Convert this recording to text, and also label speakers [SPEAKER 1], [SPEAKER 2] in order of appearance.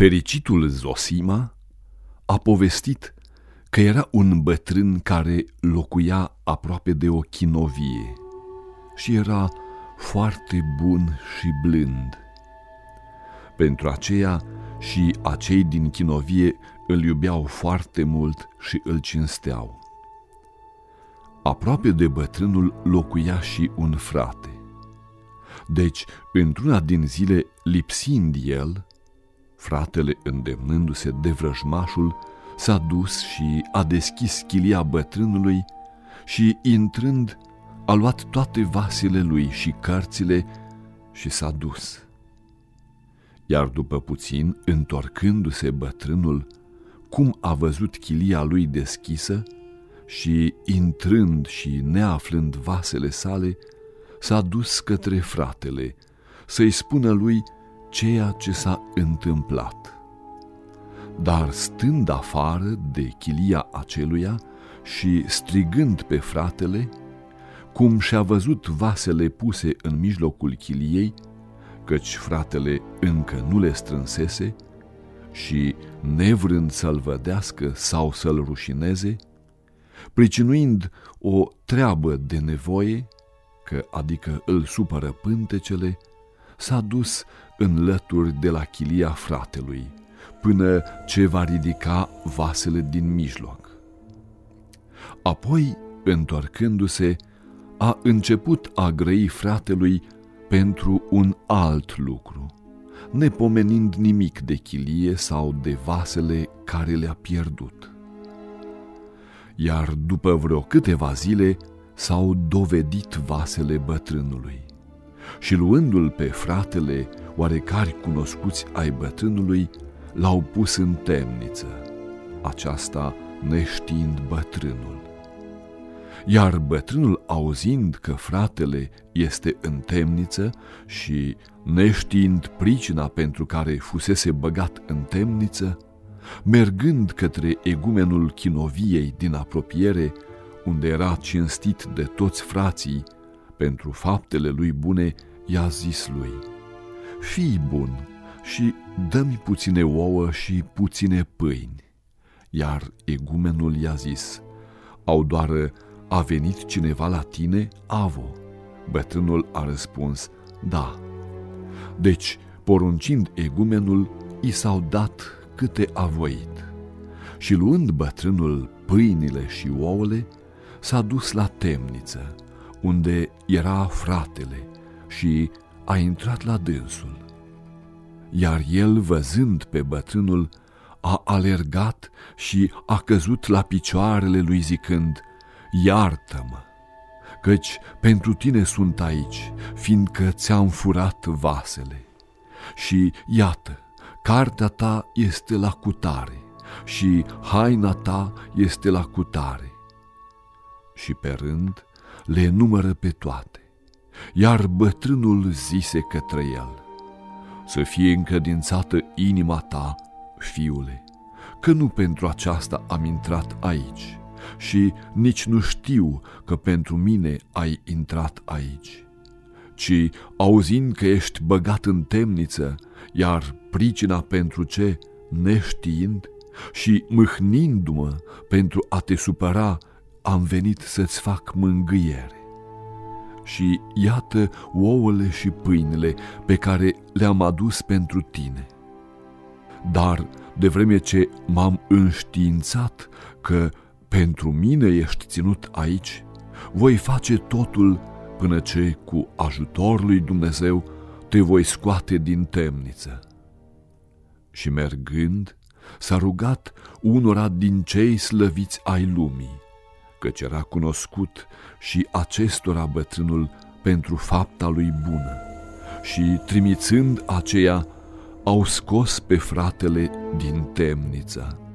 [SPEAKER 1] Fericitul Zosima a povestit că era un bătrân care locuia aproape de o chinovie și era foarte bun și blând. Pentru aceea și acei din chinovie îl iubeau foarte mult și îl cinsteau. Aproape de bătrânul locuia și un frate. Deci, într-una din zile, lipsind el, Fratele, îndemnându-se de vrăjmașul, s-a dus și a deschis chilia bătrânului și, intrând, a luat toate vasele lui și cărțile și s-a dus. Iar după puțin, întorcându-se bătrânul, cum a văzut chilia lui deschisă și, intrând și neaflând vasele sale, s-a dus către fratele să-i spună lui ceea ce s-a întâmplat. Dar stând afară de chilia aceluia și strigând pe fratele, cum și-a văzut vasele puse în mijlocul chiliei, căci fratele încă nu le strânsese, și, nevrând să-l vădească sau să-l rușineze, pricinuind o treabă de nevoie, că adică îl supără pântecele, s-a dus în lături de la chilia fratelui, până ce va ridica vasele din mijloc. Apoi, întorcându-se, a început a grăi fratelui pentru un alt lucru, nepomenind nimic de chilie sau de vasele care le-a pierdut. Iar după vreo câteva zile s-au dovedit vasele bătrânului și luându-l pe fratele oarecari cunoscuți ai bătrânului, l-au pus în temniță, aceasta neștiind bătrânul. Iar bătrânul, auzind că fratele este în temniță și neștiind pricina pentru care fusese băgat în temniță, mergând către egumenul chinoviei din apropiere, unde era cinstit de toți frații, pentru faptele lui bune, i-a zis lui, Fii bun și dă-mi puține ouă și puține pâini. Iar egumenul i-a zis, Au doar a venit cineva la tine, Avo? Bătrânul a răspuns, Da. Deci, poruncind egumenul, i s-au dat câte a voit. Și luând bătrânul pâinile și ouăle, s-a dus la temniță, unde era fratele și a intrat la dânsul. Iar el, văzând pe bătrânul, a alergat și a căzut la picioarele lui zicând, Iartă-mă, căci pentru tine sunt aici, fiindcă ți-am furat vasele. Și iată, cartea ta este la cutare și haina ta este la cutare. Și pe rând le numără pe toate iar bătrânul zise către el, Să fie încredințată inima ta, fiule, că nu pentru aceasta am intrat aici și nici nu știu că pentru mine ai intrat aici, ci auzind că ești băgat în temniță, iar pricina pentru ce, neștiind și mâhnindu-mă pentru a te supăra, am venit să-ți fac mângâiere și iată ouăle și pâinile pe care le-am adus pentru tine. Dar de vreme ce m-am înștiințat că pentru mine ești ținut aici, voi face totul până ce, cu ajutorul lui Dumnezeu, te voi scoate din temniță. Și mergând, s-a rugat unora din cei slăviți ai lumii, căci era cunoscut și acestora bătrânul pentru fapta lui bună. Și trimițând aceea, au scos pe fratele din temniță.